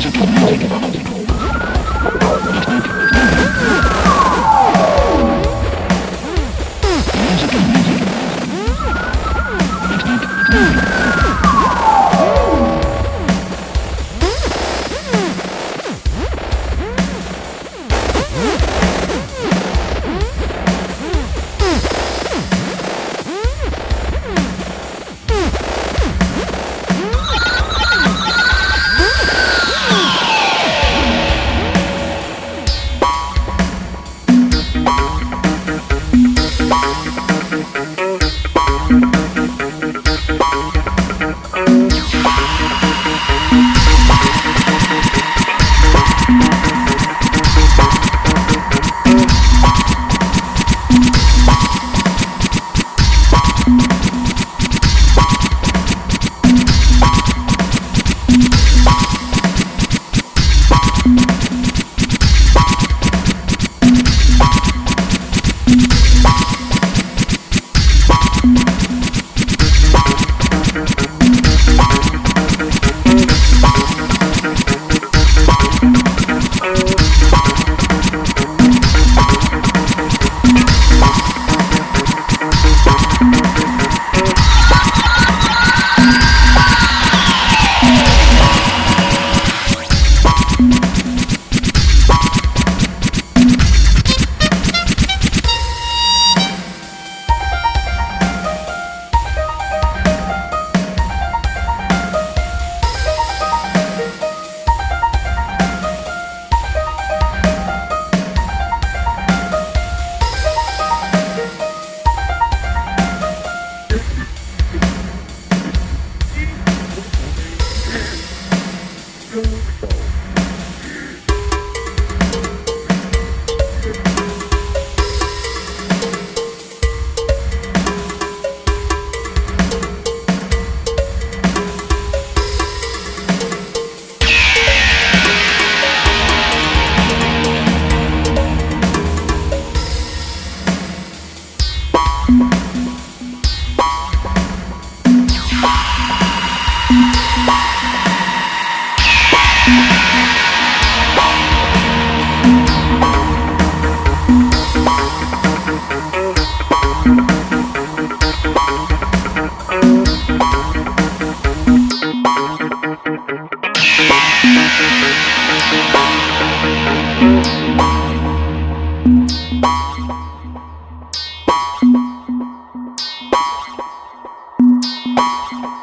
術の用語なのだ。thank you